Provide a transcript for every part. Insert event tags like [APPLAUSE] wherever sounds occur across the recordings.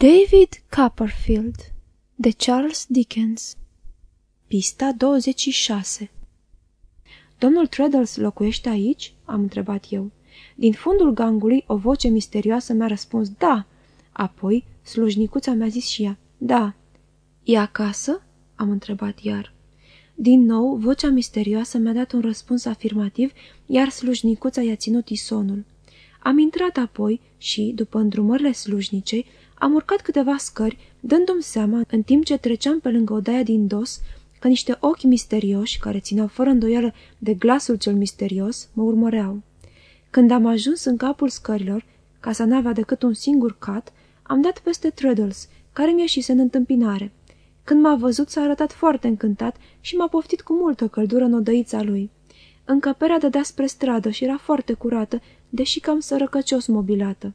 David Copperfield de Charles Dickens Pista 26 Domnul Treadles locuiește aici?" am întrebat eu. Din fundul gangului o voce misterioasă mi-a răspuns da. Apoi slujnicuța mi-a zis și ea da. E acasă?" am întrebat iar. Din nou, vocea misterioasă mi-a dat un răspuns afirmativ, iar slujnicuța i-a ținut isonul. Am intrat apoi și, după îndrumările slujnicei, am urcat câteva scări, dându-mi seama, în timp ce treceam pe lângă odaia din dos, că niște ochi misterioși, care țineau fără îndoială de glasul cel misterios, mă urmăreau. Când am ajuns în capul scărilor, casa n-avea decât un singur cat, am dat peste Treadles, care mi-a ieșise în întâmpinare. Când m-a văzut, s-a arătat foarte încântat și m-a poftit cu multă căldură în odăița lui. Încăperea dădea spre stradă și era foarte curată, deși cam sărăcăcios mobilată.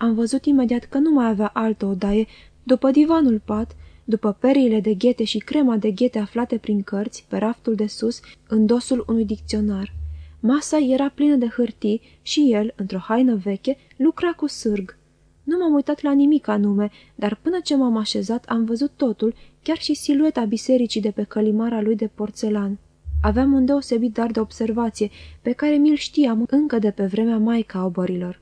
Am văzut imediat că nu mai avea altă odaie, după divanul pat, după periile de ghete și crema de ghete aflate prin cărți, pe raftul de sus, în dosul unui dicționar. Masa era plină de hârtii și el, într-o haină veche, lucra cu sârg. Nu m-am uitat la nimic anume, dar până ce m-am așezat am văzut totul, chiar și silueta bisericii de pe călimara lui de porțelan. Aveam un deosebit dar de observație, pe care mi-l știam încă de pe vremea maica obărilor.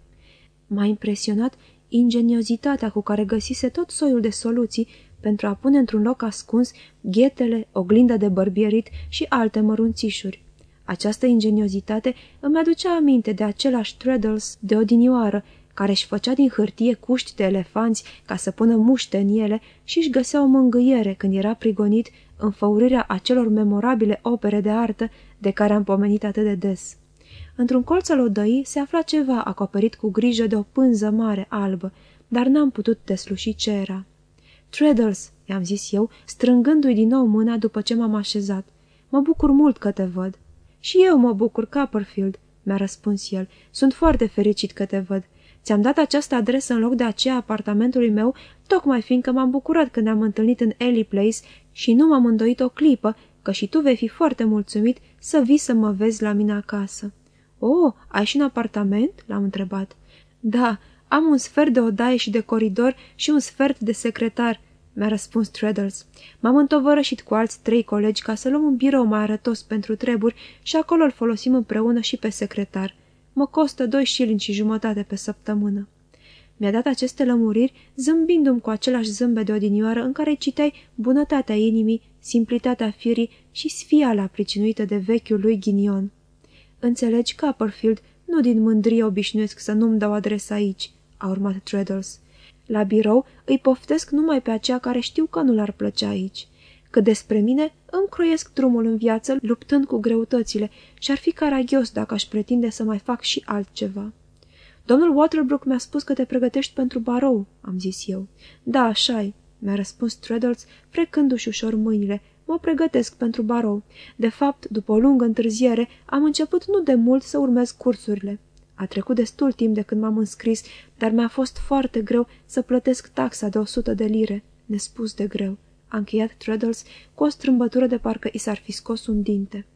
M-a impresionat ingeniozitatea cu care găsise tot soiul de soluții pentru a pune într-un loc ascuns ghetele, oglinda de bărbierit și alte mărunțișuri. Această ingeniozitate îmi aducea aminte de același Treadles de odinioară, care își făcea din hârtie cuști de elefanți ca să pună muște în ele și își găsea o mângâiere când era prigonit în făurirea acelor memorabile opere de artă de care am pomenit atât de des. Într-un colț al odăii se afla ceva acoperit cu grijă de o pânză mare albă, dar n-am putut desluși ce era. Treadles, i-am zis eu, strângându-i din nou mâna după ce m-am așezat. Mă bucur mult că te văd. Și eu mă bucur, Copperfield, mi-a răspuns el. Sunt foarte fericit că te văd. Ți-am dat această adresă în loc de aceea apartamentului meu, tocmai fiindcă m-am bucurat când ne-am întâlnit în Ellie Place și nu m-am îndoit o clipă că și tu vei fi foarte mulțumit să vii să mă vezi la mine acasă. Oh, ai și un apartament?" l-am întrebat. Da, am un sfert de odaie și de coridor și un sfert de secretar," mi-a răspuns Treadles. M-am întovărășit cu alți trei colegi ca să luăm un birou mai arătos pentru treburi și acolo îl folosim împreună și pe secretar. Mă costă doi șilini și jumătate pe săptămână. Mi-a dat aceste lămuriri, zâmbindu-mi cu același zâmbet de odinioară în care citeai bunătatea inimii, simplitatea firii și sfiala pricinuită de vechiul lui ghinion. Înțelegi, Copperfield, nu din mândrie obișnuiesc să nu-mi dau adresa aici, a urmat Treadles. La birou îi poftesc numai pe aceea care știu că nu l-ar plăcea aici. Că despre mine îmi croiesc drumul în viață, luptând cu greutățile, și ar fi caragios dacă aș pretinde să mai fac și altceva. Domnul Waterbrook mi-a spus că te pregătești pentru barou, am zis eu. Da, așa mi-a răspuns Treadles, frecându-și ușor mâinile. Mă pregătesc pentru barou. De fapt, după o lungă întârziere, am început nu de mult să urmez cursurile. A trecut destul timp de când m-am înscris, dar mi-a fost foarte greu să plătesc taxa de o sută de lire. Nespus de greu. A încheiat Treadles cu o strâmbătură de parcă i s-ar fi scos un dinte.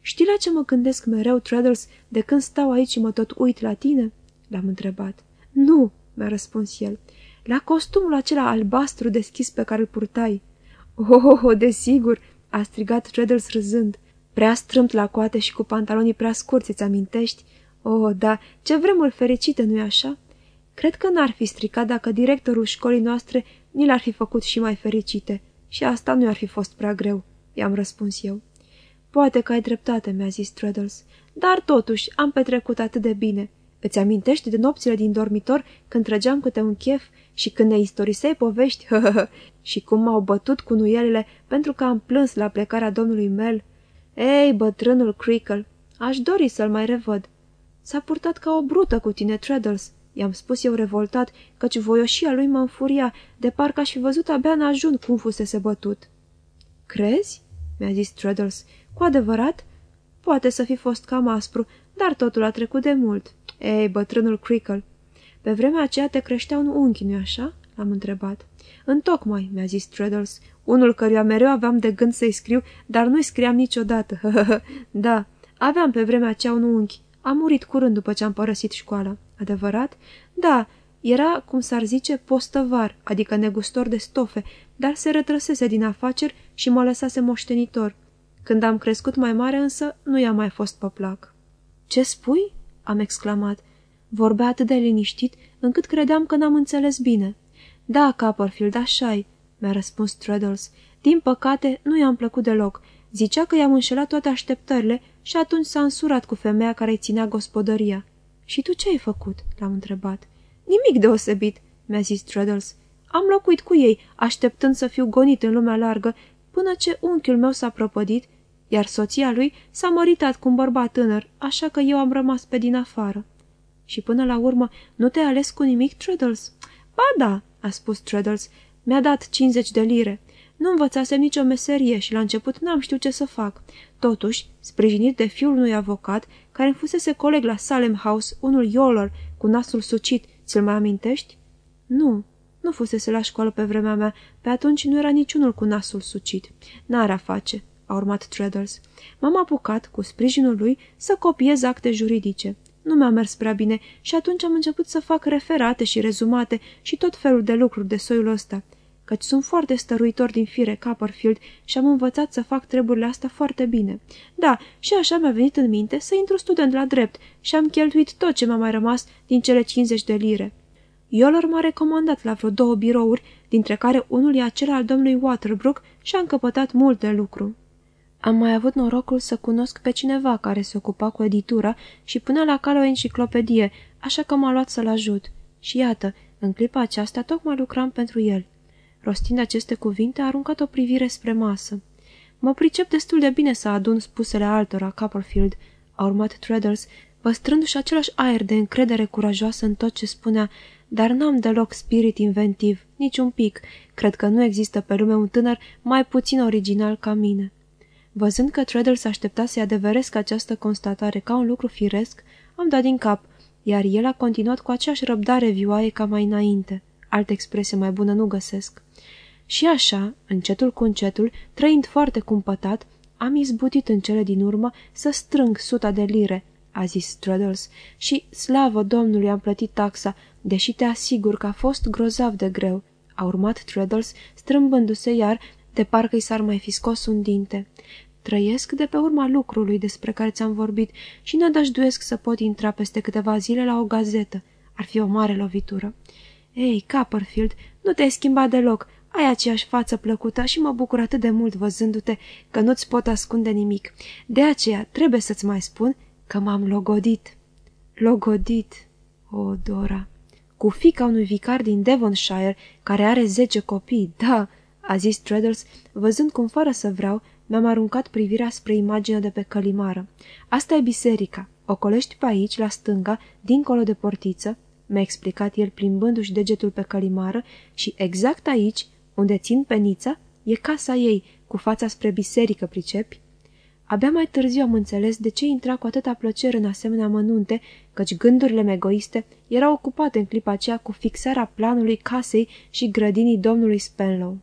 Știi la ce mă gândesc mereu, Treadles, de când stau aici și mă tot uit la tine?" L-am întrebat. Nu," mi-a răspuns el. La costumul acela albastru deschis pe care îl purtai." Oh, oh, oh desigur!" a strigat Treadles râzând. Prea strâmt la coate și cu pantalonii prea scurți, îți amintești? Oh, da, ce vremuri fericite, nu-i așa? Cred că n-ar fi stricat dacă directorul școlii noastre ni l-ar fi făcut și mai fericite. Și asta nu ar fi fost prea greu, i-am răspuns eu. Poate că ai dreptate, mi-a zis Treadles, dar totuși am petrecut atât de bine. Îți amintești de nopțile din dormitor când trăgeam câte un chef și când ne istorisei povești, [LAUGHS] și cum m-au bătut cu nuielile pentru că am plâns la plecarea domnului Mel? Ei, bătrânul Creakle, aș dori să-l mai revăd. S-a purtat ca o brută cu tine, Treadles, i-am spus eu revoltat, căci voioșia lui mă înfuria, de parcă aș fi văzut abia în ajun cum fusese bătut. Crezi? mi-a zis Treadles. Cu adevărat? Poate să fi fost cam aspru, dar totul a trecut de mult. Ei, bătrânul Crickle, pe vremea aceea te creștea un unchi, nu-i așa?" l-am întrebat. Întocmai, mi-a zis Treadles, unul căruia mereu aveam de gând să-i scriu, dar nu-i scriam niciodată. [LAUGHS] da, aveam pe vremea aceea un unchi. A murit curând după ce am părăsit școala. Adevărat? Da, Era, cum s-ar zice, postăvar, adică negustor de stofe, dar se retrăsese din afaceri și mă lăsase moștenitor. Când am crescut mai mare însă, nu i-a mai fost pe plac. Ce spui?" am exclamat. Vorbea atât de liniștit, încât credeam că n-am înțeles bine. Da, Copperfield, așa mi-a răspuns Treadles. Din păcate, nu i-am plăcut deloc. Zicea că i-am înșelat toate așteptările și atunci s-a însurat cu femeia care îi ținea gospodăria. Și tu ce ai făcut?" l-am întrebat. Nimic deosebit," mi-a zis Treadles. Am locuit cu ei, așteptând să fiu gonit în lumea largă, până ce unchiul meu s-a prăpădit, iar soția lui s-a măritat cu un bărbat tânăr, așa că eu am rămas pe din afară. Și până la urmă, nu te-ai ales cu nimic, Treadles?" Ba da," a spus Treadles, mi-a dat 50 de lire. Nu învățasem nicio meserie și la început n-am știut ce să fac. Totuși, sprijinit de fiul unui avocat, care îmi fusese coleg la Salem House, unul Yoller, cu nasul sucit, ți-l mai amintești? Nu, nu fusese la școală pe vremea mea, pe atunci nu era niciunul cu nasul sucit. N-are a face, a urmat Treadles. M-am apucat, cu sprijinul lui, să copiez acte juridice. Nu mi-a mers prea bine și atunci am început să fac referate și rezumate și tot felul de lucruri de soiul ăsta căci sunt foarte stăruitor din fire Copperfield și am învățat să fac treburile astea foarte bine. Da, și așa mi-a venit în minte să intru student la drept și am cheltuit tot ce m-a mai rămas din cele 50 de lire. Ioller m-a recomandat la vreo două birouri, dintre care unul e acela al domnului Waterbrook și a încăpătat mult de lucru. Am mai avut norocul să cunosc pe cineva care se ocupa cu editura și punea la cale o enciclopedie, așa că m-a luat să-l ajut. Și iată, în clipa aceasta tocmai lucram pentru el. Rostind aceste cuvinte, a aruncat o privire spre masă. Mă pricep destul de bine să adun spusele altora, Copperfield, a urmat Treadles, păstrându-și același aer de încredere curajoasă în tot ce spunea, dar n-am deloc spirit inventiv, nici un pic. Cred că nu există pe lume un tânăr mai puțin original ca mine. Văzând că Treadles aștepta să-i adeveresc această constatare ca un lucru firesc, am dat din cap, iar el a continuat cu aceeași răbdare vioaie ca mai înainte. Altă expresie mai bună nu găsesc. Și așa, încetul cu încetul, trăind foarte cumpătat, am izbutit în cele din urmă să strâng suta de lire, a zis Straddles, și, slavă Domnului, am plătit taxa, deși te asigur că a fost grozav de greu. A urmat Traddles, strâmbându-se iar, de parcă i s-ar mai fi scos un dinte. Trăiesc de pe urma lucrului despre care ți-am vorbit și nădăjduiesc să pot intra peste câteva zile la o gazetă. Ar fi o mare lovitură. Ei, Copperfield, nu te-ai schimbat deloc. Ai aceeași față plăcută și mă bucur atât de mult văzându-te că nu-ți pot ascunde nimic. De aceea trebuie să-ți mai spun că m-am logodit. Logodit, o, Dora, cu fica unui vicar din Devonshire, care are zece copii, da, a zis Treadles, văzând cum, fără să vreau, mi-am aruncat privirea spre imaginea de pe călimară. Asta e biserica. O colești pe aici, la stânga, dincolo de portiță, mi-a explicat el plimbându-și degetul pe călimară și exact aici, unde țin penița, e casa ei, cu fața spre biserică, pricepi? Abia mai târziu am înțeles de ce intra cu atâta plăcere în asemenea mănunte, căci gândurile egoiste erau ocupate în clipa aceea cu fixarea planului casei și grădinii domnului Spenlow.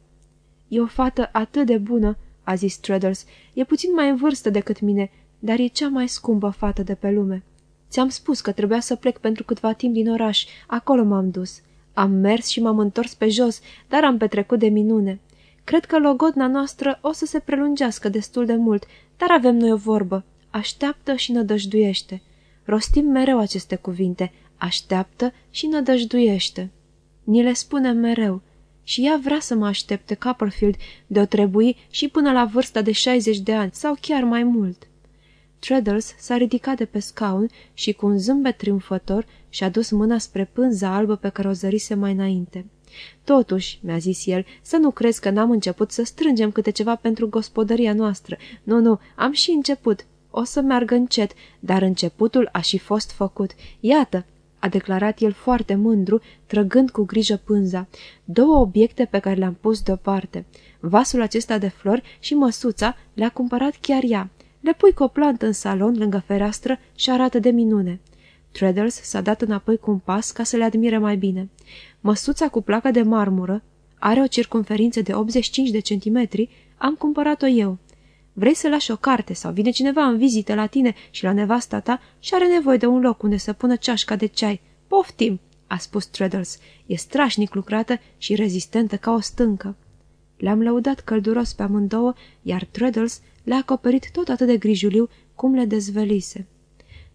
E o fată atât de bună, a zis Treadles, e puțin mai în vârstă decât mine, dar e cea mai scumpă fată de pe lume. Ți-am spus că trebuia să plec pentru câtva timp din oraș. Acolo m-am dus. Am mers și m-am întors pe jos, dar am petrecut de minune. Cred că logodna noastră o să se prelungească destul de mult, dar avem noi o vorbă. Așteaptă și nădăjduiește. Rostim mereu aceste cuvinte. Așteaptă și nădăjduiește. Ni le spunem mereu. Și ea vrea să mă aștepte, Copperfield, de o trebui și până la vârsta de 60 de ani, sau chiar mai mult. Treadles s-a ridicat de pe scaun și cu un zâmbet triumfător și-a dus mâna spre pânza albă pe care o zărise mai înainte. Totuși, mi-a zis el, să nu crezi că n-am început să strângem câte ceva pentru gospodăria noastră. Nu, nu, am și început. O să meargă încet, dar începutul a și fost făcut. Iată, a declarat el foarte mândru, trăgând cu grijă pânza. Două obiecte pe care le-am pus deoparte. Vasul acesta de flori și măsuța le-a cumpărat chiar ea. Le pui cu o plantă în salon, lângă fereastră, și arată de minune. Treadles s-a dat înapoi cu un pas ca să le admire mai bine. Măsuța cu placă de marmură are o circunferință de 85 de centimetri, am cumpărat-o eu. Vrei să lași o carte sau vine cineva în vizită la tine și la nevasta ta și are nevoie de un loc unde să pună ceașca de ceai. Poftim, a spus Treadles. E strașnic lucrată și rezistentă ca o stâncă. Le-am lăudat călduros pe amândouă, iar Treadles le-a acoperit tot atât de grijuliu cum le dezvelise.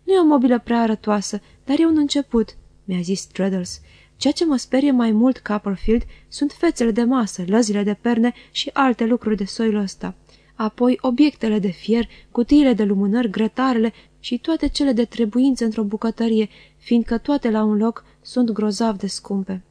Nu e o mobilă prea arătoasă, dar e un început, mi-a zis Treadles. Ceea ce mă sperie mai mult, Copperfield, sunt fețele de masă, lăzile de perne și alte lucruri de soiul ăsta. Apoi obiectele de fier, cutiile de lumânări, grătarele și toate cele de trebuință într-o bucătărie, fiindcă toate la un loc sunt grozav de scumpe.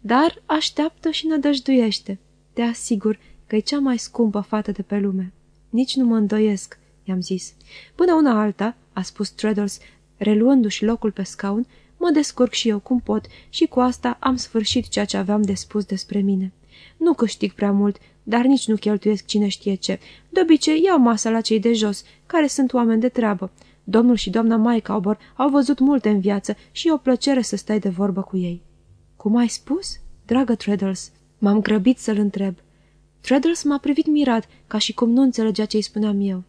Dar așteaptă și nădăjduiește. Te asigur că e cea mai scumpă fată de pe lume. Nici nu mă îndoiesc, i-am zis. Până una alta, a spus Treadles, reluându-și locul pe scaun, mă descurc și eu cum pot și cu asta am sfârșit ceea ce aveam de spus despre mine. Nu câștig prea mult, dar nici nu cheltuiesc cine știe ce. De obicei iau masa la cei de jos, care sunt oameni de treabă. Domnul și doamna Maicaubor au văzut multe în viață și e o plăcere să stai de vorbă cu ei. Cum ai spus? Dragă Treadles, m-am grăbit să-l întreb. Treadles m-a privit mirat, ca și cum nu înțelegea ce îi spuneam eu.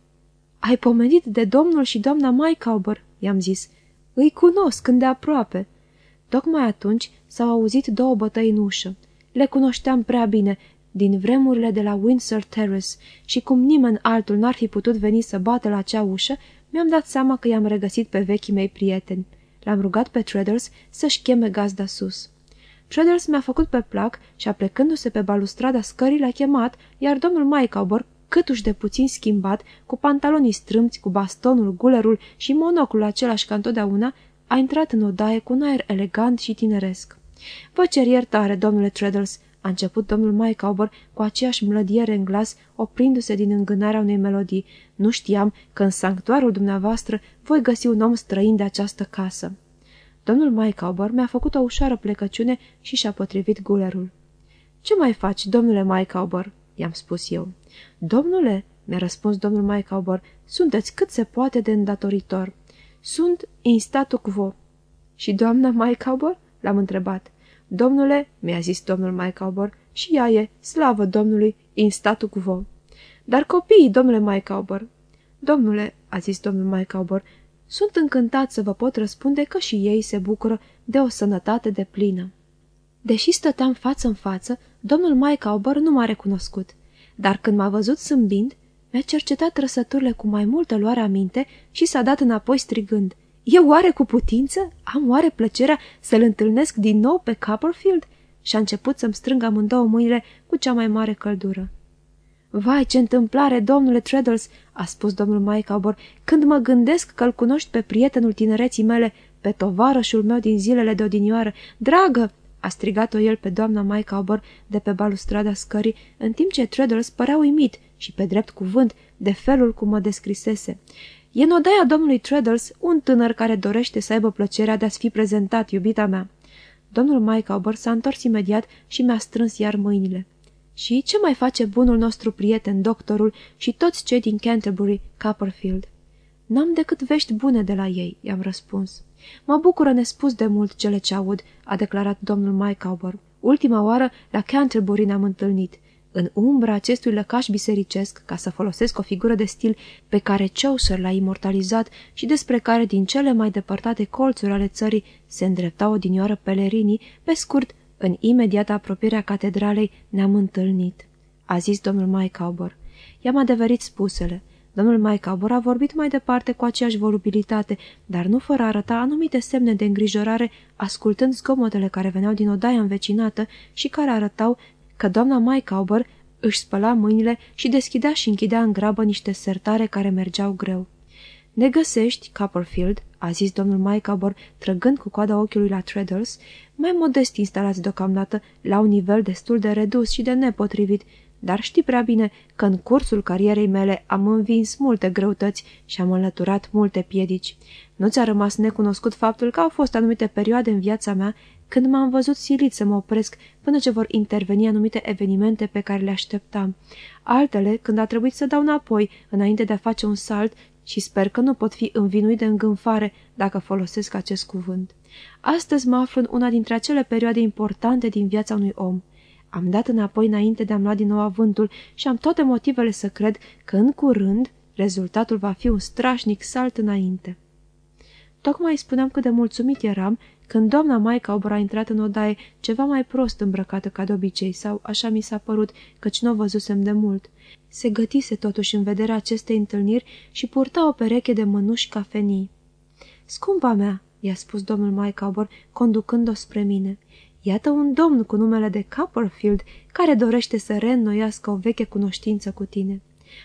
Ai pomenit de domnul și doamna Maicaubor, i-am zis. Îi cunosc îndeaproape. Tocmai atunci s-au auzit două bătăi în ușă. Le cunoșteam prea bine, din vremurile de la Windsor Terrace și cum nimeni altul n-ar fi putut veni să bată la acea ușă, mi-am dat seama că i-am regăsit pe vechii mei prieteni. L-am rugat pe Treaders să-și cheme gazda sus. Treaders mi-a făcut pe plac și, aplecându-se pe balustrada scării, l-a chemat, iar domnul Maicaubor, câtuși de puțin schimbat, cu pantalonii strâmți, cu bastonul, gulerul și monocul același ca întotdeauna, a intrat în odaie cu un aer elegant și tineresc. Vă cer iertare, domnule Treadles, a început domnul Maicaubor cu aceeași mlădiere în glas, oprindu-se din îngânarea unei melodii. Nu știam că în sanctuarul dumneavoastră voi găsi un om străin de această casă. Domnul Maicaubor mi-a făcut o ușoară plecăciune și și-a potrivit gulerul. Ce mai faci, domnule Maicaubor?" i-am spus eu. Domnule," mi-a răspuns domnul Maicaubor, sunteți cât se poate de îndatoritor. Sunt in statu quo." Și doamna Maicaubor?" l-am întrebat. Domnule, mi-a zis domnul Maicaubor, și ea e, slavă Domnului, in statu quo. Dar copiii, domnule Maicaubor. Domnule, a zis domnul Maicaubor, sunt încântat să vă pot răspunde că și ei se bucură de o sănătate de plină. Deși stăteam față în față, domnul Maicaubor nu m-a recunoscut, dar când m-a văzut sâmbind, mi-a cercetat trăsăturile cu mai multă luare aminte și s-a dat înapoi strigând, Eu oare cu putință? Am oare plăcerea să-l întâlnesc din nou pe Copperfield?" Și a început să-mi strâng amândouă mâinile cu cea mai mare căldură. Vai, ce întâmplare, domnule Treadles!" a spus domnul Maicaubor, când mă gândesc că-l cunoști pe prietenul tinereții mele, pe tovarășul meu din zilele de odinioară. Dragă, a strigat-o el pe doamna Maicaubor de pe balustrada scării, în timp ce Treadles părea uimit și pe drept cuvânt de felul cum mă descrisese. E în odaia domnului Treadles un tânăr care dorește să aibă plăcerea de a-ți fi prezentat, iubita mea. Domnul Maicaubor s-a întors imediat și mi-a strâns iar mâinile. Și ce mai face bunul nostru prieten, doctorul și toți cei din Canterbury, Copperfield? N-am decât vești bune de la ei, i-am răspuns. Mă bucură nespus de mult cele ce aud, a declarat domnul Maicaubor. Ultima oară la Canterbury ne-am întâlnit. În umbra acestui lăcaș bisericesc, ca să folosesc o figură de stil pe care Chaucer l-a imortalizat și despre care din cele mai depărtate colțuri ale țării se îndreptau odinioară pelerinii, pe scurt, în imediată apropierea catedralei ne-am întâlnit. A zis domnul Maicaubor. I-am adeverit spusele. Domnul Maicabor a vorbit mai departe cu aceeași volubilitate, dar nu fără a arăta anumite semne de îngrijorare, ascultând zgomotele care veneau din odaia învecinată și care arătau că doamna Maicauber își spăla mâinile și deschidea și închidea în grabă niște sertare care mergeau greu. Ne găsești, Copperfield, a zis domnul Maicabor, trăgând cu coada ochiului la Treadles, mai modest instalați deocamdată, la un nivel destul de redus și de nepotrivit, dar știi prea bine că în cursul carierei mele am învins multe greutăți și am înlăturat multe piedici. Nu ți-a rămas necunoscut faptul că au fost anumite perioade în viața mea când m-am văzut silit să mă opresc până ce vor interveni anumite evenimente pe care le așteptam. Altele, când a trebuit să dau înapoi, înainte de a face un salt și sper că nu pot fi învinuit de îngânfare dacă folosesc acest cuvânt. Astăzi mă aflu în una dintre acele perioade importante din viața unui om. Am dat înapoi înainte de a-mi lua din nou avântul și am toate motivele să cred că în curând rezultatul va fi un strașnic salt înainte. Tocmai spuneam cât de mulțumit eram Când doamna Maica Obor a intrat în odaie, ceva mai prost îmbrăcată ca de obicei, sau așa mi s-a părut, căci nu o văzusem de mult. Se gătise totuși în vederea acestei întâlniri și purta o pereche de mănuși cafenii. Scumpa mea, i-a spus domnul Maicaubor, conducând-o spre mine. Iată un domn cu numele de Copperfield care dorește să reînnoiască o veche cunoștință cu tine.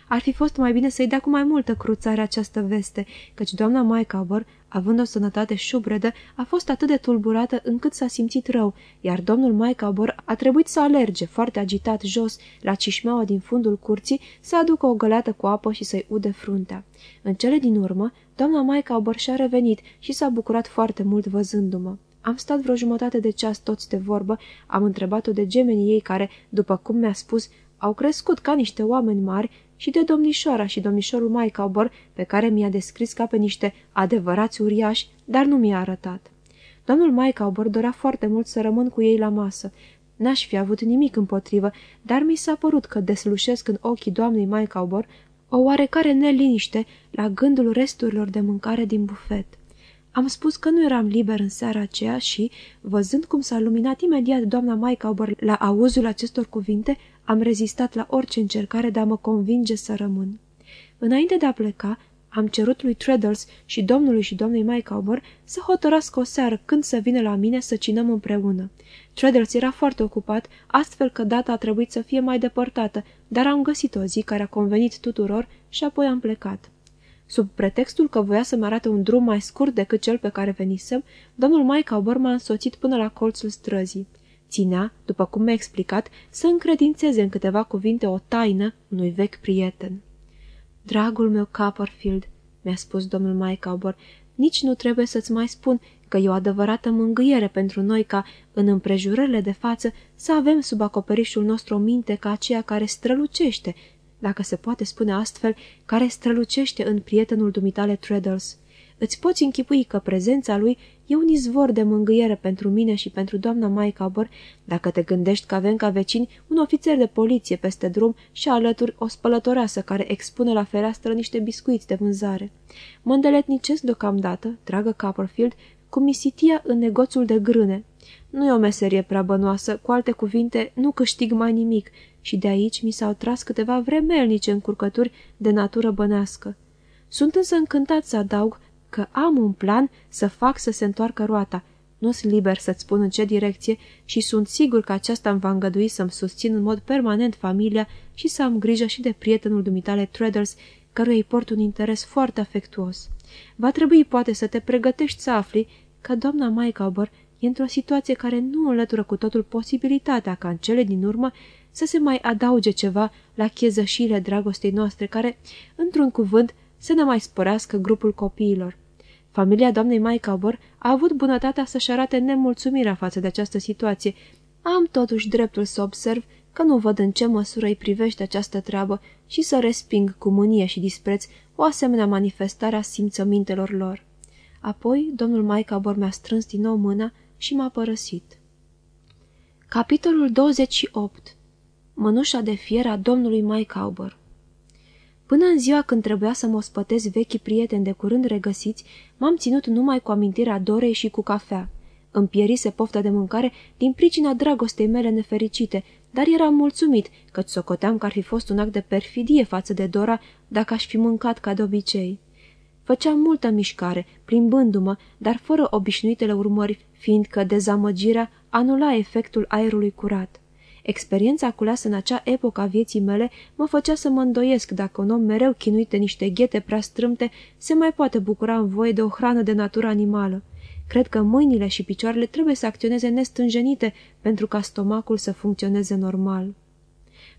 Ar fi fost mai bine să-i dea cu mai multă cruțare această veste, căci doamna Maicaubor, având o sănătate șubredă, a fost atât de tulburată încât s-a simțit rău, iar domnul Maicaubor a trebuit să alerge, foarte agitat, jos, la cișmeaua din fundul curții, să aducă o găleată cu apă și să-i ude fruntea. În cele din urmă, doamna Maicaubor și-a revenit și s-a bucurat foarte mult văzându-mă. Am stat vreo jumătate de ceas toți de vorbă, am întrebat-o de gemenii ei care, după cum mi-a spus, au crescut ca niște oameni mari și de domnișoara și domnișorul Maicaubor, pe care mi-a descris ca pe niște adevărați uriași, dar nu mi-a arătat. Domnul Maicaubor dorea foarte mult să rămân cu ei la masă. N-aș fi avut nimic împotrivă, dar mi s-a părut că deslușesc în ochii doamnei Maicaubor o oarecare neliniște la gândul resturilor de mâncare din bufet. Am spus că nu eram liber în seara aceea și, văzând cum s-a luminat imediat doamna Maicaubor la auzul acestor cuvinte, am rezistat la orice încercare de a mă convinge să rămân. Înainte de a pleca, am cerut lui Treadles și domnului și doamnei Maicaubor să hotărască o seară când să vină la mine să cinăm împreună. Treadles era foarte ocupat, astfel că data a trebuit să fie mai depărtată, dar am găsit o zi care a convenit tuturor și apoi am plecat. Sub pretextul că voia să-mi arate un drum mai scurt decât cel pe care venisem, domnul Maicaubor m-a însoțit până la colțul străzii. Ținea, după cum mi-a explicat, să încredințeze în câteva cuvinte o taină unui vechi prieten. Dragul meu Copperfield, mi-a spus domnul Maicaubor, nici nu trebuie să-ți mai spun că e o adevărată mângâiere pentru noi ca, în împrejurările de față, să avem sub acoperișul nostru o minte ca aceea care strălucește, dacă se poate spune astfel, care strălucește în prietenul dumitale Treadles. Îți poți închipui că prezența lui e un izvor de mângâiere pentru mine și pentru doamna Maicabor, dacă te gândești că avem ca vecini un ofițer de poliție peste drum și alături o spălătoreasă care expune la fereastră niște biscuiți de vânzare. Mă îndeletnicesc deocamdată, dragă Copperfield, cu misitia în negoțul de grâne. Nu e o meserie prea bănoasă, cu alte cuvinte, nu câștig mai nimic și de aici mi s-au tras câteva vremelnice încurcături de natură bănească. Sunt însă încântat să adaug că am un plan să fac să se întoarcă roata. Nu sunt liber să-ți spun în ce direcție și sunt sigur că aceasta îmi va îngădui să-mi susțin în mod permanent familia și să am grijă și de prietenul dumitale Treadles, căruia îi port un interes foarte afectuos. Va trebui poate să te pregătești să afli că doamna Maicaubor e într-o situație care nu înlătură cu totul posibilitatea ca în cele din urmă să se mai adauge ceva la chezășile dragostei noastre care, într-un cuvânt, să ne mai sporească grupul copiilor. Familia doamnei Maicabor a avut bunătatea să-și arate nemulțumirea față de această situație. Am totuși dreptul să observ că nu văd în ce măsură îi privește această treabă și să resping cu mânie și dispreț o asemenea manifestare a simțămintelor lor. Apoi, domnul Maicabor mi-a strâns din nou mâna și m-a părăsit. Capitolul 28 Mănușa de fier a domnului Maicauber Până în ziua când trebuia să mă ospătez vechii prieteni de curând regăsiți, m-am ținut numai cu amintirea Dorei și cu cafea. Îmi pierise pofta de mâncare din pricina dragostei mele nefericite, dar eram mulțumit, căci socoteam că ar fi fost un act de perfidie față de Dora dacă aș fi mâncat ca de obicei. Făceam multă mișcare, plimbându-mă, dar fără obișnuitele urmări, fiindcă dezamăgirea anula efectul aerului curat. Experiența culeasă în acea epocă a vieții mele mă făcea să mă îndoiesc dacă un om mereu chinuit de niște ghete prea strâmte se mai poate bucura în voie de o hrană de natură animală. Cred că mâinile și picioarele trebuie să acționeze nestânjenite pentru ca stomacul să funcționeze normal.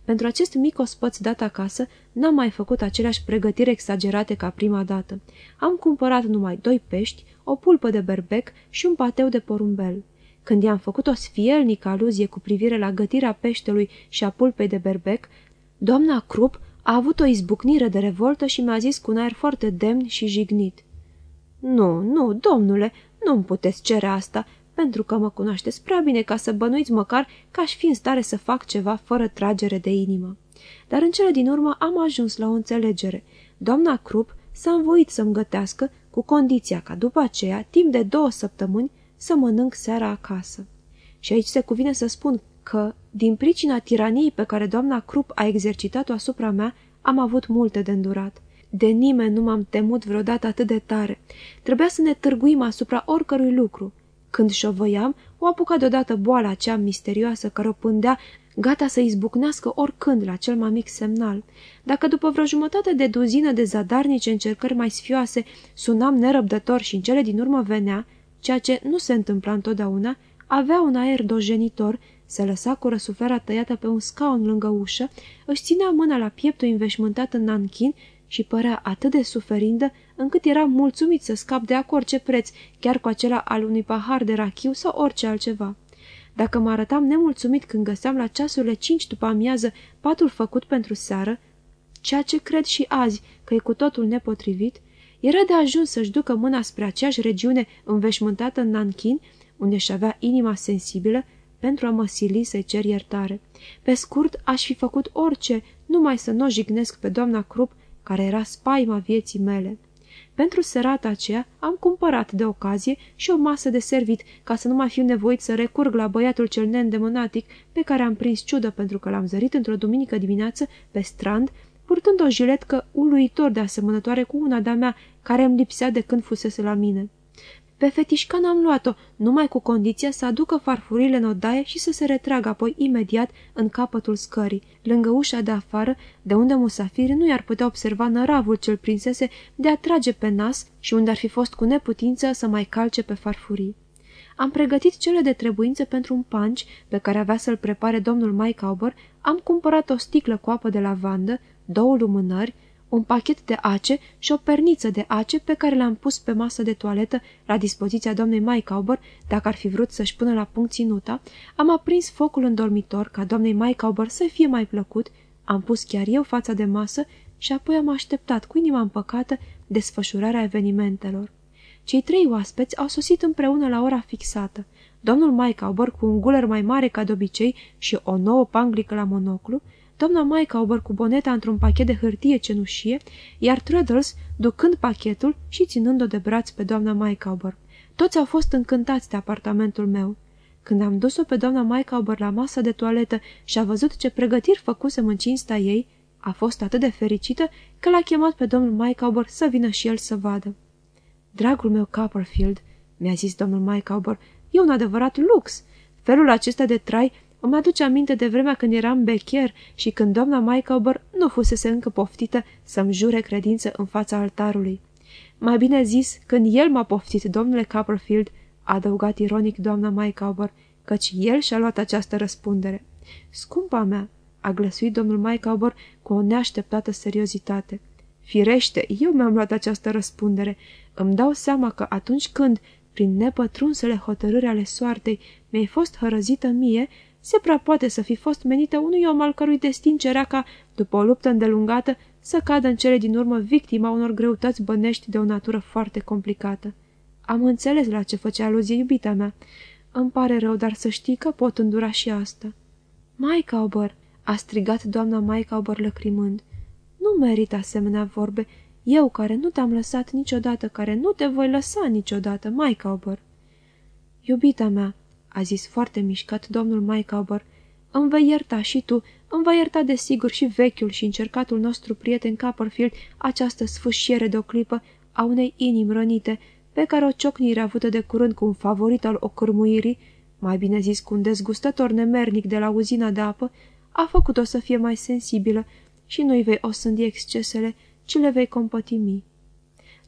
Pentru acest mic ospăț dat acasă, n-am mai făcut aceleași pregătiri exagerate ca prima dată. Am cumpărat numai doi pești, o pulpă de berbec și un pateu de porumbel. Când i-am făcut o sfielnică aluzie cu privire la gătirea peștelui și a pulpei de berbec, doamna Krupp a avut o izbucnire de revoltă și mi-a zis cu un aer foarte demn și jignit. Nu, nu, domnule, nu-mi puteți cere asta, pentru că mă cunoașteți prea bine ca să bănuiți măcar că aș fi în stare să fac ceva fără tragere de inimă. Dar în cele din urmă am ajuns la o înțelegere. Doamna Krupp s-a învoit să-mi gătească, cu condiția ca după aceea, timp de două săptămâni, să mănânc seara acasă. Și aici se cuvine să spun că, din pricina tiraniei pe care doamna Krupp a exercitat-o asupra mea, am avut multe de îndurat. De nimeni nu m-am temut vreodată atât de tare. Trebuia să ne târguim asupra oricărui lucru. Când șovăiam, o apuca deodată boala aceea misterioasă care o pândea, gata să izbucnească oricând la cel mai mic semnal. Dacă după vreo jumătate de duzină de zadarnice încercări mai sfioase sunam nerăbdător și în cele din urmă venea, ceea ce nu se întâmpla întotdeauna, avea un aer dojenitor, se lăsa cu răsuflarea tăiată pe un scaun lângă ușă, își ținea mâna la pieptul înveșmântat în nanchin și părea atât de suferindă încât era mulțumit să scap de acord ce preț, chiar cu acela al unui pahar de rachiu sau orice altceva. Dacă mă arătam nemulțumit când găseam la ceasurile cinci după amiază patul făcut pentru seară, ceea ce cred și azi că e cu totul nepotrivit, era de ajuns să-și ducă mâna spre aceeași regiune înveșmântată în Nanchin, unde și avea inima sensibilă, pentru a mă sili să-i cer iertare. Pe scurt, aș fi făcut orice, numai să nu o jignesc pe doamna Krupp, care era spaima vieții mele. Pentru serata aceea am cumpărat de ocazie și o masă de servit, ca să nu mai fiu nevoit să recurg la băiatul cel neîndemânatic pe care am prins ciudă pentru că l-am zărit într-o duminică dimineață pe strand, purtând o jiletcă uluitor de asemănătoare cu una de-a mea, care îmi lipsea de când fusese la mine. Pe fetișcan am luat-o, numai cu condiția să aducă farfurile în odaie și să se retragă apoi imediat în capătul scării, lângă ușa de afară, de unde musafirii nu i-ar putea observa năravul cel prinsese de a trage pe nas și unde ar fi fost cu neputință să mai calce pe farfurii. Am pregătit cele de trebuințe pentru un panci pe care avea să-l prepare domnul Mike Auber, am cumpărat o sticlă cu apă de lavandă, două lumânări, un pachet de ace și o perniță de ace pe care le-am pus pe masă de toaletă la dispoziția doamnei Maicauber, dacă ar fi vrut să-și pună la punct ținuta, am aprins focul în dormitor ca doamnei Maicauber să fie mai plăcut, am pus chiar eu fața de masă și apoi am așteptat cu inima împăcată desfășurarea evenimentelor. Cei trei oaspeți au sosit împreună la ora fixată. Domnul Maicauber, cu un guler mai mare ca de obicei și o nouă panglică la monoclu, doamna Maicauber cu boneta într-un pachet de hârtie cenușie, iar Truddles ducând pachetul și ținând-o de braț pe doamna Maicauber. Toți au fost încântați de apartamentul meu. Când am dus-o pe doamna Maicauber la masă de toaletă și a văzut ce pregătiri făcusem în cinsta ei, a fost atât de fericită că l-a chemat pe domnul Maicauber să vină și el să vadă. Dragul meu Copperfield, mi-a zis domnul Maicauber, e un adevărat lux. Felul acesta de trai îmi aduce aminte de vremea când eram becher și când doamna Maicauber nu fusese încă poftită să-mi jure credință în fața altarului. Mai bine zis, când el m-a poftit, domnule Copperfield, a adăugat ironic doamna Maicauber, căci el și-a luat această răspundere. Scumpa mea, a glăsuit domnul Maicauber cu o neașteptată seriozitate. Firește, eu mi-am luat această răspundere. Îmi dau seama că atunci când, prin nepătrunsele hotărâri ale soartei, mi-ai fost hărăzită mie, se prea poate să fi fost menită unui om al cărui destin cerea ca, după o luptă îndelungată, să cadă în cele din urmă victima unor greutăți bănești de o natură foarte complicată. Am înțeles la ce făcea aluzie iubita mea. Îmi pare rău, dar să știi că pot îndura și asta. Mike Auber, a strigat doamna Mike Auber lăcrimând. Nu merit asemenea vorbe. Eu care nu te-am lăsat niciodată, care nu te voi lăsa niciodată, Mike Auber. Iubita mea, a zis foarte mișcat domnul Maicauber. Îmi vei ierta și tu, îmi va ierta desigur și vechiul și încercatul nostru prieten Copperfield această sfâșiere de o clipă a unei inimi rănite, pe care o ciocnire avută de curând cu un favorit al ocârmuirii, mai bine zis cu un dezgustător nemernic de la uzina de apă, a făcut-o să fie mai sensibilă și nu-i vei osândi excesele, ci le vei compătimi.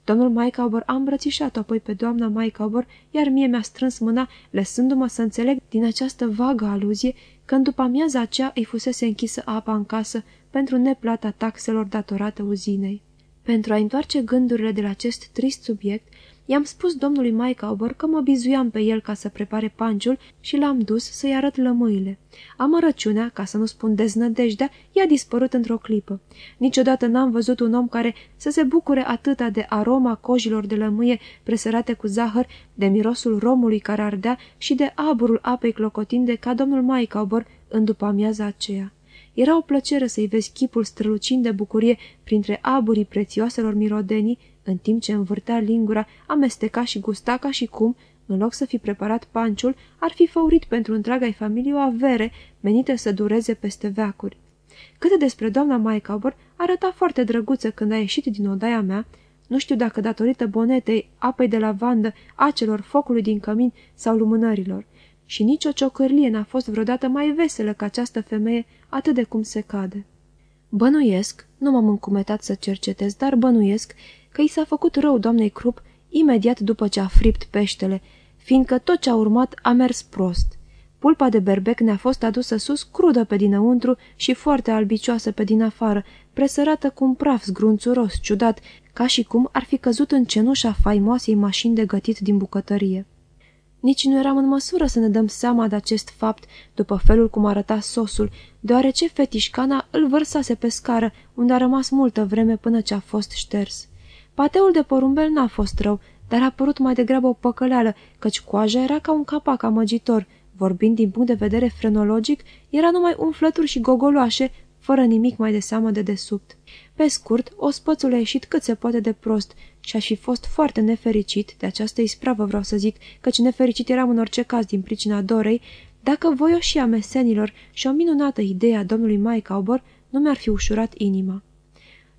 Domnul Maicauber a îmbrățișat apoi pe doamna Maicauber, iar mie mi-a strâns mâna, lăsându-mă să înțeleg din această vagă aluzie că în după amiaza aceea îi fusese închisă apa în casă pentru neplata taxelor datorate uzinei. Pentru a întoarce gândurile de la acest trist subiect, I-am spus domnului Mike Auber că mă bizuiam pe el ca să prepare panciul și l-am dus să-i arăt lămâile. Amărăciunea, ca să nu spun deznădejdea, i-a dispărut într-o clipă. Niciodată n-am văzut un om care să se bucure atâta de aroma cojilor de lămâie presărate cu zahăr, de mirosul romului care ardea și de aburul apei clocotinde ca domnul Mike Auber în după amiaza aceea. Era o plăcere să-i vezi chipul strălucind de bucurie printre aburii prețioaselor mirodenii, în timp ce învârtea lingura, amesteca și gusta ca și cum, În loc să fi preparat panciul, ar fi făurit pentru întreaga familie o avere menită să dureze peste veacuri. Câte despre doamna Maicaubor, arăta foarte drăguță când a ieșit din odaia mea, nu știu dacă datorită bonetei, apei de lavandă, acelor, focului din cămin sau lumânărilor. Și nicio ciocârlie n-a fost vreodată mai veselă ca această femeie, atât de cum se cade. Bănuiesc, nu m-am încumetat să cercetez, dar bănuiesc că i s-a făcut rău doamnei Crup imediat după ce a fript peștele, fiindcă tot ce a urmat a mers prost. Pulpa de berbec ne-a fost adusă sus crudă pe dinăuntru și foarte albicioasă pe din afară, presărată cu un praf zgrunțuros, ciudat, ca și cum ar fi căzut în cenușa faimoasei mașini de gătit din bucătărie. Nici nu eram în măsură să ne dăm seama de acest fapt după felul cum arăta sosul, deoarece fetișcana îl vărsase pe scară, unde a rămas multă vreme până ce a fost șters. Pateul de porumbel n-a fost rău, dar a părut mai degrabă o păcăleală, căci coaja era ca un capac amăgitor. Vorbind din punct de vedere frenologic, era numai umflături și gogoloașe, fără nimic mai de seamă de desubt. Pe scurt, ospățul a ieșit cât se poate de prost și aș fi fost foarte nefericit, de această ispravă vreau să zic, căci nefericit eram în orice caz din pricina dorei, dacă voioșia mesenilor și o minunată idee a domnului Mike Aubor nu mi-ar fi ușurat inima.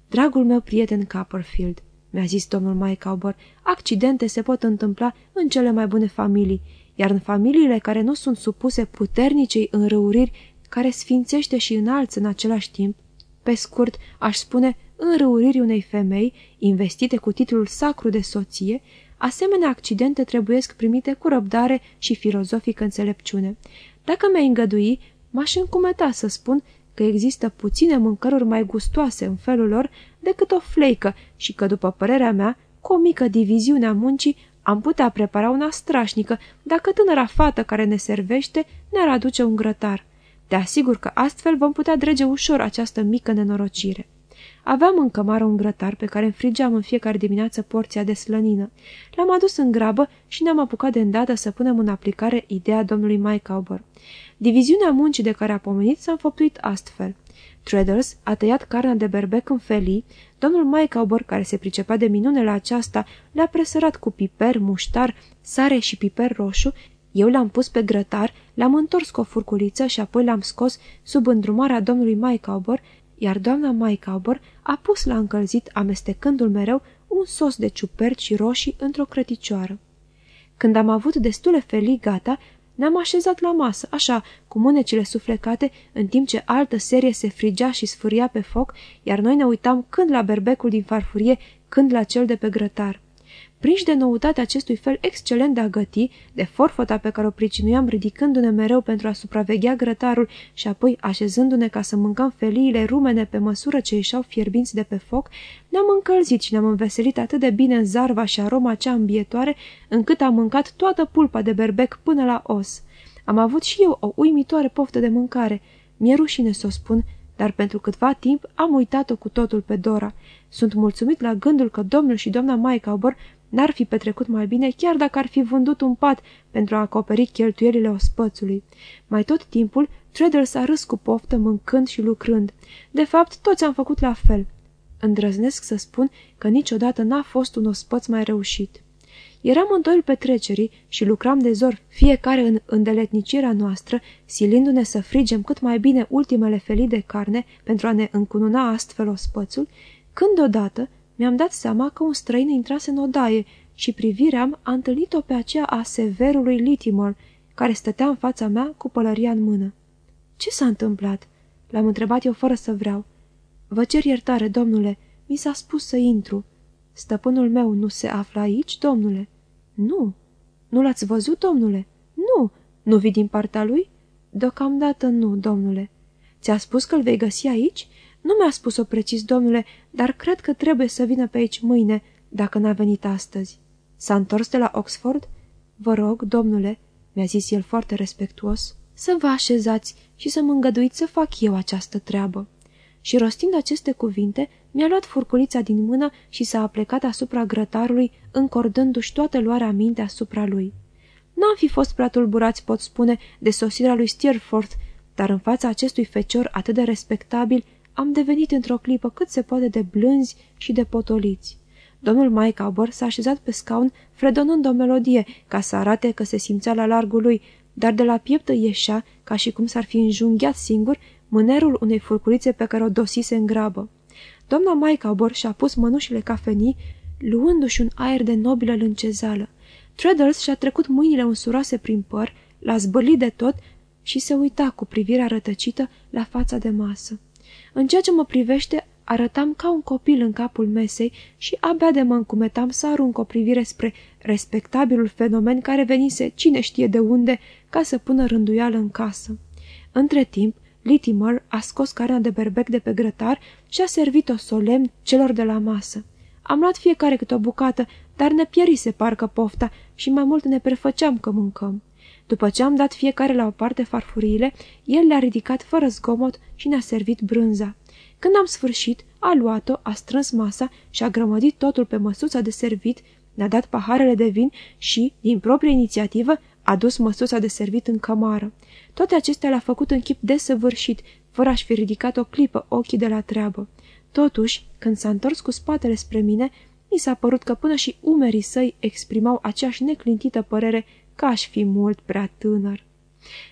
Dragul meu prieten Copperfield, mi-a zis domnul Mike Aubor, accidente se pot întâmpla în cele mai bune familii, iar în familiile care nu sunt supuse puternicei înrăuriri care sfințește și înalță în același timp, pe scurt, aș spune, înrăuririi unei femei, investite cu titlul sacru de soție, asemenea accidente trebuiesc primite cu răbdare și filozofică înțelepciune. Dacă mi-ai îngădui, m-aș încumeta să spun că există puține mâncăruri mai gustoase în felul lor decât o fleică și că, după părerea mea, cu o mică diviziune a muncii, am putea prepara una strașnică dacă tânăra fată care ne servește ne-ar aduce un grătar. Te asigur că astfel vom putea drege ușor această mică nenorocire. Aveam în cămară un grătar pe care înfrigeam în fiecare dimineață porția de slănină. L-am adus în grabă și ne-am apucat de îndată să punem în aplicare ideea domnului Mike Auber. Diviziunea muncii de care a pomenit s-a înfăptuit astfel. Treadles a tăiat carnea de berbec în felii, domnul Mike Auber, care se pricepea de minune la aceasta, le-a presărat cu piper, muștar, sare și piper roșu eu l-am pus pe grătar, l-am întors cu o furculiță și apoi l-am scos sub îndrumarea domnului Maicaubor, iar doamna Maicaubor a pus la încălzit, amestecându-l mereu, un sos de ciuperci și roșii într-o crăticioară. Când am avut destule felii gata, ne-am așezat la masă, așa, cu mânecile suflecate, în timp ce altă serie se frigea și sfâria pe foc, iar noi ne uitam când la berbecul din farfurie, când la cel de pe grătar. Prinși de noutatea acestui fel excelent de a găti, de forfota pe care o pricinuiam ridicându-ne mereu pentru a supraveghea grătarul și apoi așezându-ne ca să mâncăm feliile rumene pe măsură ce ieșeau fierbinți de pe foc, ne-am încălzit și ne-am înveselit atât de bine în zarva și aroma cea îmbietoare, încât am mâncat toată pulpa de berbec până la os. Am avut și eu o uimitoare poftă de mâncare. Mi-e rușine să o spun, dar pentru câtva timp am uitat-o cu totul pe Dora. Sunt mulțumit la gândul că domnul și doamna Maicaubor N-ar fi petrecut mai bine chiar dacă ar fi vândut un pat pentru a acoperi cheltuielile ospățului. Mai tot timpul, Treadles a râs cu poftă, mâncând și lucrând. De fapt, toți am făcut la fel. Îndrăznesc să spun că niciodată n-a fost un ospăț mai reușit. Eram în toiul petrecerii și lucram de zor, fiecare în îndeletnicirea noastră, silindu-ne să frigem cât mai bine ultimele felii de carne pentru a ne încununa astfel ospățul, când odată mi-am dat seama că un străin intrase în odaie și privirea a întâlnit-o pe aceea a severului Litimor, care stătea în fața mea cu pălăria în mână. Ce s-a întâmplat?" L-am întrebat eu fără să vreau. Vă cer iertare, domnule, mi s-a spus să intru. Stăpânul meu nu se află aici, domnule?" Nu." Nu l-ați văzut, domnule?" Nu. Nu vii din partea lui?" Deocamdată nu, domnule." Ți-a spus că îl vei găsi aici?" Nu mi-a spus-o precis, domnule, dar cred că trebuie să vină pe aici mâine, dacă n-a venit astăzi. S-a întors de la Oxford? Vă rog, domnule, mi-a zis el foarte respectuos, să vă așezați și să mă îngăduiți să fac eu această treabă. Și rostind aceste cuvinte, mi-a luat furculița din mână și s-a aplecat asupra grătarului, încordându-și toată luarea minte asupra lui. N-am fi fost prea tulburați, pot spune, de sosirea lui Steerforth, dar în fața acestui fecior atât de respectabil, am devenit într-o clipă cât se poate de blânzi și de potoliți. Domnul Micawber s-a așezat pe scaun, fredonând o melodie, ca să arate că se simțea la largul lui, dar de la piept îi ieșea, ca și cum s-ar fi înjunghiat singur, mânerul unei furculițe pe care o dosise în grabă. Doamna Micawber și-a pus mănușile cafenii, luându-și un aer de nobilă lâncezeală. Treadles și-a trecut mâinile unsuroase prin păr, l-a zbălit de tot și se uita cu privirea rătăcită la fața de masă. În ceea ce mă privește, arătam ca un copil în capul mesei și abia de mă încumetam să arunc o privire spre respectabilul fenomen care venise cine știe de unde ca să pună rânduială în casă. Între timp, Litimer a scos carnea de berbec de pe grătar și a servit-o solemn celor de la masă. Am luat fiecare câte o bucată, dar ne pierise parcă pofta și mai mult ne prefăceam că mâncăm. După ce am dat fiecare la o parte farfuriile, el le-a ridicat fără zgomot și ne-a servit brânza. Când am sfârșit, a luat-o, a strâns masa și a grămădit totul pe măsuța de servit, ne-a dat paharele de vin și, din proprie inițiativă, a dus măsuța de servit în cămară. Toate acestea le-a făcut în chip desăvârșit, fără a-și fi ridicat o clipă ochii de la treabă. Totuși, când s-a întors cu spatele spre mine, mi s-a părut că până și umerii săi exprimau aceeași neclintită părere că aș fi mult prea tânăr.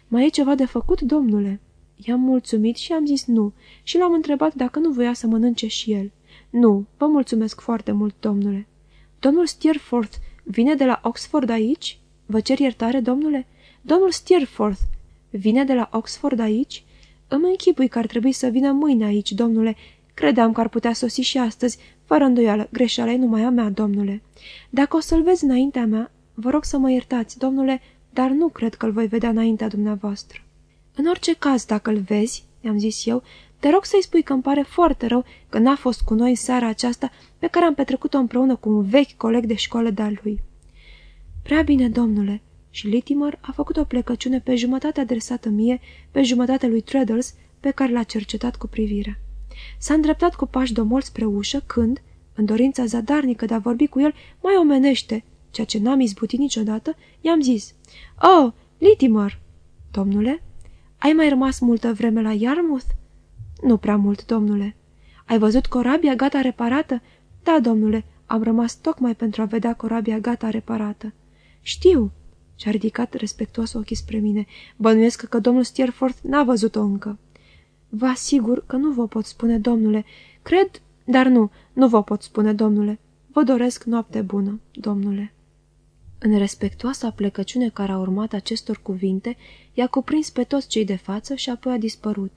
Mai e ceva de făcut, domnule?" I-am mulțumit și am zis nu și l-am întrebat dacă nu voia să mănânce și el. Nu, vă mulțumesc foarte mult, domnule." Domnul Steerforth vine de la Oxford aici?" Vă cer iertare, domnule?" Domnul Steerforth vine de la Oxford aici?" Îmi închipui că ar trebui să vină mâine aici, domnule. Credeam că ar putea sosi și astăzi, fără îndoială, greșeala e numai a mea, domnule. Dacă o să-l vezi înaintea mea, vă rog să mă iertați, domnule, dar nu cred că-l voi vedea înaintea dumneavoastră. În orice caz, dacă îl vezi, i-am zis eu, te rog să-i spui că îmi pare foarte rău că n-a fost cu noi în seara aceasta pe care am petrecut-o împreună cu un vechi coleg de școală de-al lui. Prea bine, domnule, și Litimer a făcut o plecăciune pe jumătate adresată mie, pe jumătate lui Treadles, pe care l-a cercetat cu privirea. S-a îndreptat cu pași domol spre ușă când, în dorința zadarnică de a vorbi cu el, mai omenește, ceea ce n-am izbutit niciodată, i-am zis, Oh, Litimer!" Domnule?" Ai mai rămas multă vreme la Yarmouth?" Nu prea mult, domnule." Ai văzut corabia gata reparată?" Da, domnule, am rămas tocmai pentru a vedea corabia gata reparată." Știu." Și-a ridicat respectuos ochii spre mine. Bănuiesc că domnul Stierforth n-a văzut-o încă." Vă asigur că nu vă pot spune, domnule. Cred, dar nu, nu vă pot spune, domnule. Vă doresc noapte bună, domnule." În respectuoasa plecăciune care a urmat acestor cuvinte, i-a cuprins pe toți cei de față și apoi a dispărut.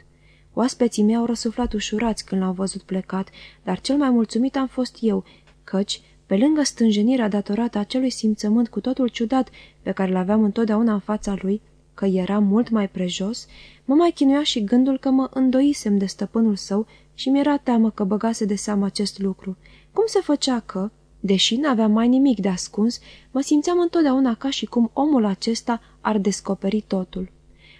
Oaspeții mei au răsuflat ușurați când l-au văzut plecat, dar cel mai mulțumit am fost eu, căci, pe lângă stânjenirea datorată acelui simțământ cu totul ciudat pe care l-aveam întotdeauna în fața lui, că era mult mai prejos, mă mai chinuia și gândul că mă îndoisem de stăpânul său și mi-era teamă că băgase de seamă acest lucru. Cum se făcea că, Deși n-aveam mai nimic de ascuns, mă simțeam întotdeauna ca și cum omul acesta ar descoperi totul.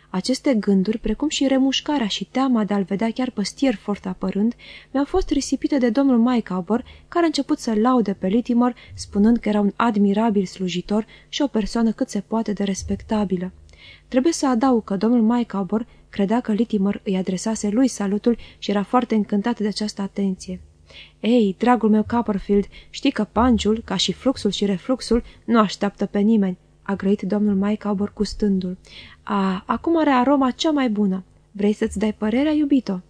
Aceste gânduri, precum și remușcarea și teama de a-l vedea chiar pe Stierfort apărând, mi-au fost risipite de domnul Micawber, care a început să laude pe Littimer, spunând că era un admirabil slujitor și o persoană cât se poate de respectabilă. Trebuie să adaug că domnul Micawber credea că Littimer îi adresase lui salutul și era foarte încântat de această atenție. Ei, dragul meu Copperfield, știi că panciul, ca și fluxul și refluxul, nu așteaptă pe nimeni, a grăit domnul Micawber cu stândul. A, acum are aroma cea mai bună. Vrei să-ți dai părerea, iubito?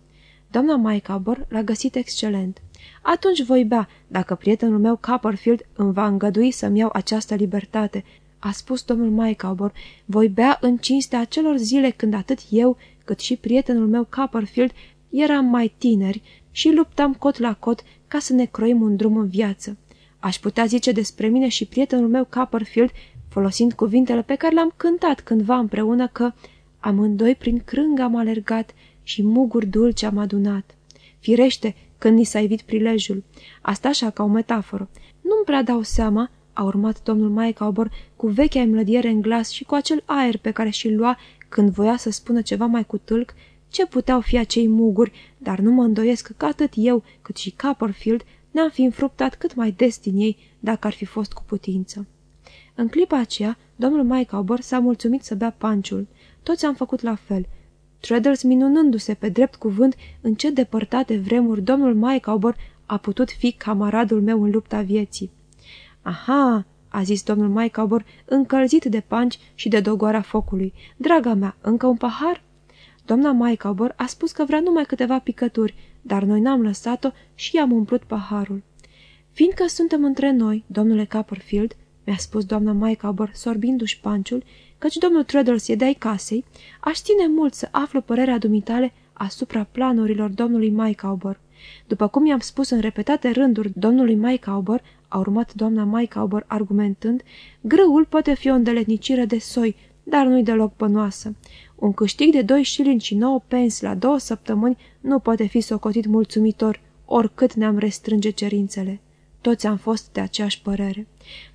Doamna Micawber l-a găsit excelent. Atunci voi bea, dacă prietenul meu Copperfield îmi va îngădui să-mi iau această libertate, a spus domnul Micawber. Voi bea în cinstea acelor zile când atât eu, cât și prietenul meu Copperfield eram mai tineri și luptam cot la cot ca să ne croim un drum în viață. Aș putea zice despre mine și prietenul meu Copperfield, folosind cuvintele pe care le-am cântat cândva împreună că amândoi prin crâng am alergat și muguri dulce am adunat. Firește, când ni s-a evit prilejul. Asta așa ca o metaforă. Nu-mi prea dau seama, a urmat domnul Maicaubor cu vechea mlădiere în glas și cu acel aer pe care și-l lua când voia să spună ceva mai cu tâlc, ce puteau fi acei muguri, dar nu mă îndoiesc că atât eu cât și Copperfield ne-am fi înfruptat cât mai des din ei dacă ar fi fost cu putință. În clipa aceea, domnul Micawber s-a mulțumit să bea panciul. Toți am făcut la fel. Treadles minunându-se pe drept cuvânt în ce depărtate vremuri domnul Micawber a putut fi camaradul meu în lupta vieții. Aha, a zis domnul Maicaubor, încălzit de panci și de dogoara focului. Draga mea, încă un pahar? Doamna Maicaubor a spus că vrea numai câteva picături, dar noi n-am lăsat-o și i-am umplut paharul. Fiindcă suntem între noi, domnule Copperfield, mi-a spus doamna Maicaubor, sorbindu-și panciul, căci domnul Treadles e de-ai casei, aș ține mult să aflu părerea dumitale asupra planurilor domnului Maicaubor. După cum i-am spus în repetate rânduri domnului Maicaubor, a urmat doamna Maicaubor argumentând, grâul poate fi o îndeletnicire de soi, dar nu-i deloc bănoasă. Un câștig de 2 shilling și 9 pence la două săptămâni nu poate fi socotit mulțumitor, oricât ne-am restrânge cerințele. Toți am fost de aceeași părere.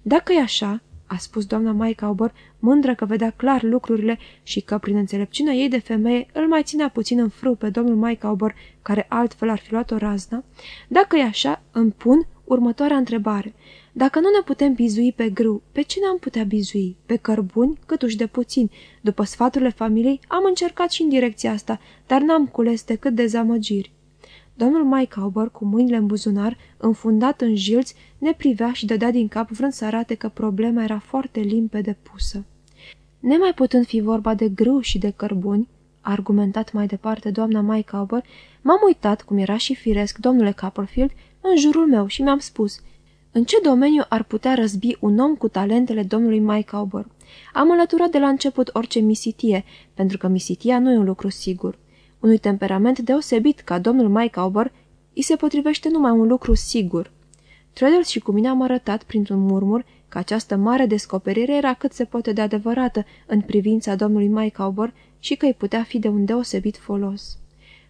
Dacă e așa, a spus doamna Maicaubor, mândră că vedea clar lucrurile și că, prin înțelepciunea ei de femeie, îl mai ținea puțin în frâu pe domnul Maicaubor, care altfel ar fi luat o raznă, dacă e așa, îmi pun următoarea întrebare. Dacă nu ne putem bizui pe grâu, pe cine am putea bizui? Pe cărbuni? Câtuși de puțin. După sfaturile familiei, am încercat și în direcția asta, dar n-am cules decât dezamăgiri. Domnul Maicaubor, cu mâinile în buzunar, înfundat în jilți, ne privea și dădea din cap vrând să arate că problema era foarte limpede pusă. Nemai putând fi vorba de grâu și de cărbuni, a argumentat mai departe doamna Maicaubor, m-am uitat, cum era și firesc, domnule Copperfield, în jurul meu și mi-am spus, în ce domeniu ar putea răzbi un om cu talentele domnului Maicaubor? Am înlăturat de la început orice misitie, pentru că misitia nu e un lucru sigur. Unui temperament deosebit ca domnul Mike Auber, îi se potrivește numai un lucru sigur. Treadles și cu mine am arătat, printr-un murmur, că această mare descoperire era cât se poate de adevărată în privința domnului Mike Auber și că îi putea fi de un deosebit folos.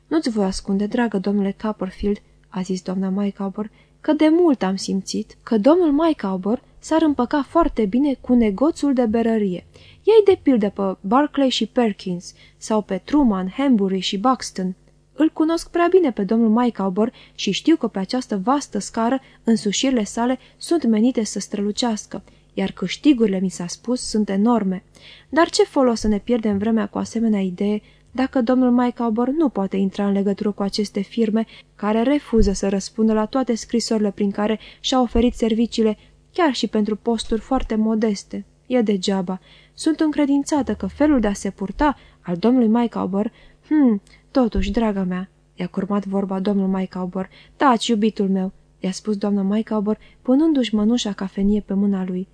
Nu-ți voi ascunde, dragă domnule Copperfield, a zis doamna Mike Auber, că de mult am simțit că domnul Mike Auber s-ar împăca foarte bine cu negoțul de berărie Iei de pildă pe Barclay și Perkins sau pe Truman, Hambury și Buxton. Îl cunosc prea bine pe domnul Maicaubor și știu că pe această vastă scară însușirile sale sunt menite să strălucească, iar câștigurile, mi s-a spus, sunt enorme. Dar ce folos să ne pierdem vremea cu asemenea idee dacă domnul Maicaubor nu poate intra în legătură cu aceste firme care refuză să răspundă la toate scrisorile prin care și-a oferit serviciile, chiar și pentru posturi foarte modeste? E degeaba. Sunt încredințată că felul de a se purta al domnului Maicaubor, hmm, totuși, draga mea, i-a curmat vorba domnul Maicaubor, taci, iubitul meu, i-a spus doamna Maicaubor, punându-și mănușa cafenie pe mâna lui.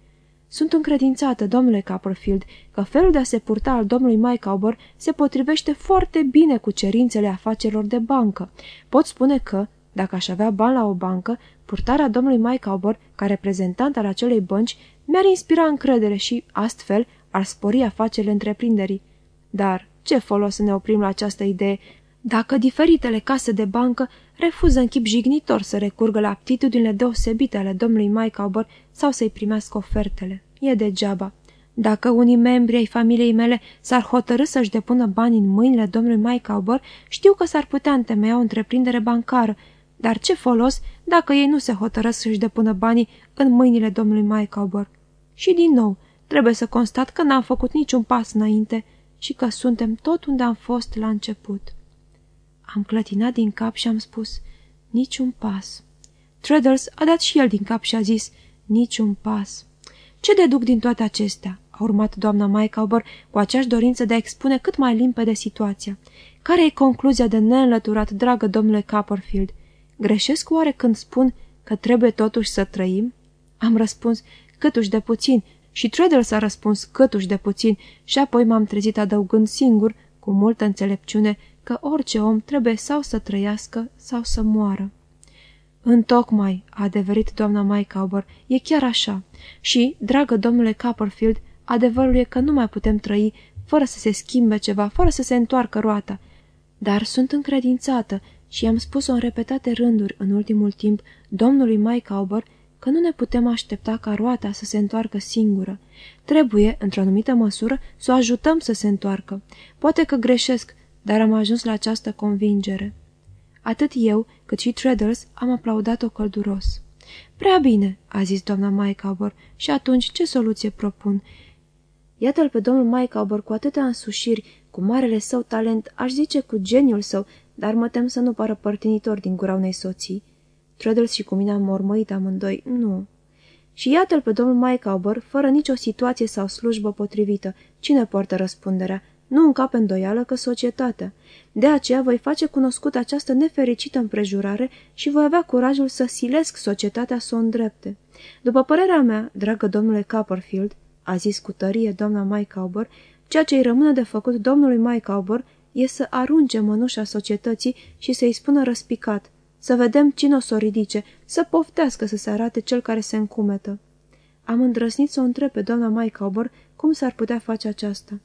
Sunt încredințată, domnule Copperfield, că felul de a se purta al domnului Maicaubor se potrivește foarte bine cu cerințele afacerilor de bancă. Pot spune că, dacă aș avea bani la o bancă, purtarea domnului Maicaubor, ca reprezentant al acelei bănci, mi-ar inspira încredere și, astfel, ar spori afacerile întreprinderii. Dar ce folos să ne oprim la această idee dacă diferitele case de bancă refuză în chip jignitor să recurgă la aptitudinile deosebite ale domnului Maicaubor sau să-i primească ofertele? E degeaba. Dacă unii membri ai familiei mele s-ar hotărâ să-și depună bani în mâinile domnului Maicaubor, știu că s-ar putea întemeia o întreprindere bancară, dar ce folos dacă ei nu se hotără să-și depună banii în mâinile domnului Maicaubor? Și din nou, Trebuie să constat că n-am făcut niciun pas înainte și că suntem tot unde am fost la început. Am clătinat din cap și am spus, niciun pas. Treadles a dat și el din cap și a zis, niciun pas. Ce deduc din toate acestea? A urmat doamna Maicaubor cu aceeași dorință de a expune cât mai limpede situația. Care e concluzia de neînlăturat, dragă domnule Copperfield? Greșesc oare când spun că trebuie totuși să trăim? Am răspuns, câtuși de puțin, și Treadle s-a răspuns câtuși de puțin și apoi m-am trezit adăugând singur, cu multă înțelepciune, că orice om trebuie sau să trăiască sau să moară. Întocmai, a adeverit doamna Maicaubor, e chiar așa. Și, dragă domnule Copperfield, adevărul e că nu mai putem trăi fără să se schimbe ceva, fără să se întoarcă roata. Dar sunt încredințată și am spus-o în repetate rânduri în ultimul timp domnului Maicaubor că nu ne putem aștepta ca roata să se întoarcă singură. Trebuie, într-o anumită măsură, să o ajutăm să se întoarcă. Poate că greșesc, dar am ajuns la această convingere. Atât eu, cât și Treadles am aplaudat-o călduros. Prea bine, a zis doamna Maicaubor, și atunci ce soluție propun? Iată-l pe domnul Maicaubor cu atâtea însușiri, cu marele său talent, aș zice cu geniul său, dar mă tem să nu pară părtinitor din gura unei soții. Treadles și cu mine am mormăit amândoi. Nu. Și iată-l pe domnul Micawber, fără nicio situație sau slujbă potrivită. Cine poartă răspunderea? Nu încape îndoială că societatea. De aceea voi face cunoscut această nefericită împrejurare și voi avea curajul să silesc societatea să o îndrepte. După părerea mea, dragă domnule Copperfield, a zis cu tărie doamna Micawber, ceea ce îi rămâne de făcut domnului Micawber e să arunce mănușa societății și să-i spună răspicat, să vedem cine o să o ridice, să poftească să se arate cel care se încumetă. Am îndrăznit să o întreb pe doamna Micawber cum s-ar putea face aceasta.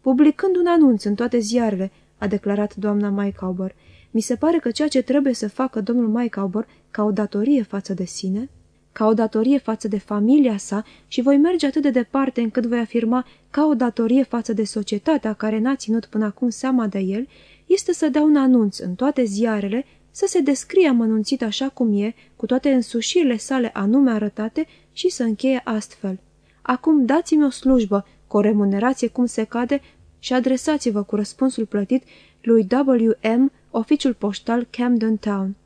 Publicând un anunț în toate ziarele, a declarat doamna Micawber, mi se pare că ceea ce trebuie să facă domnul Micawber ca o datorie față de sine, ca o datorie față de familia sa și voi merge atât de departe încât voi afirma ca o datorie față de societatea care n-a ținut până acum seama de el, este să dea un anunț în toate ziarele să se descrie amănunțit așa cum e, cu toate însușirile sale anume arătate și să încheie astfel. Acum dați-mi o slujbă, cu o remunerație cum se cade și adresați-vă cu răspunsul plătit lui W.M., oficiul poștal Camden Town.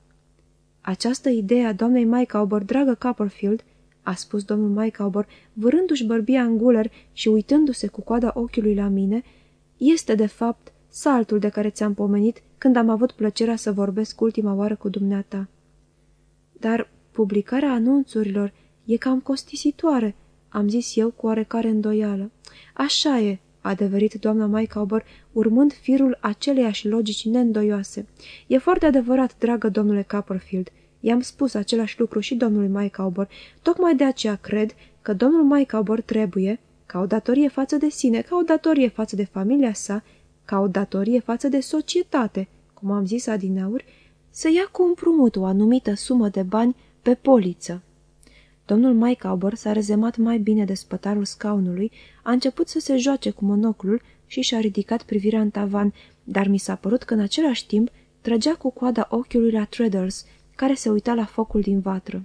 Această idee a doamnei Micawber, dragă Copperfield, a spus domnul Micawber, vârându-și bărbia în guler și uitându-se cu coada ochiului la mine, este, de fapt, saltul de care ți-am pomenit când am avut plăcerea să vorbesc ultima oară cu dumneata. Dar publicarea anunțurilor e cam costisitoare, am zis eu cu oarecare îndoială. Așa e, a adeverit doamna Micawber, urmând firul aceleiași logici neîndoioase. E foarte adevărat, dragă domnule Copperfield. I-am spus același lucru și domnului Micawber. Tocmai de aceea cred că domnul Micawber trebuie, ca o datorie față de sine, ca o datorie față de familia sa, ca o datorie față de societate, cum am zis adineauri, să ia cu împrumut o anumită sumă de bani pe poliță. Domnul Micawber s-a rezemat mai bine de spătarul scaunului, a început să se joace cu monoclul și și-a ridicat privirea în tavan, dar mi s-a părut că în același timp trăgea cu coada ochiului la Treadles, care se uita la focul din vatră.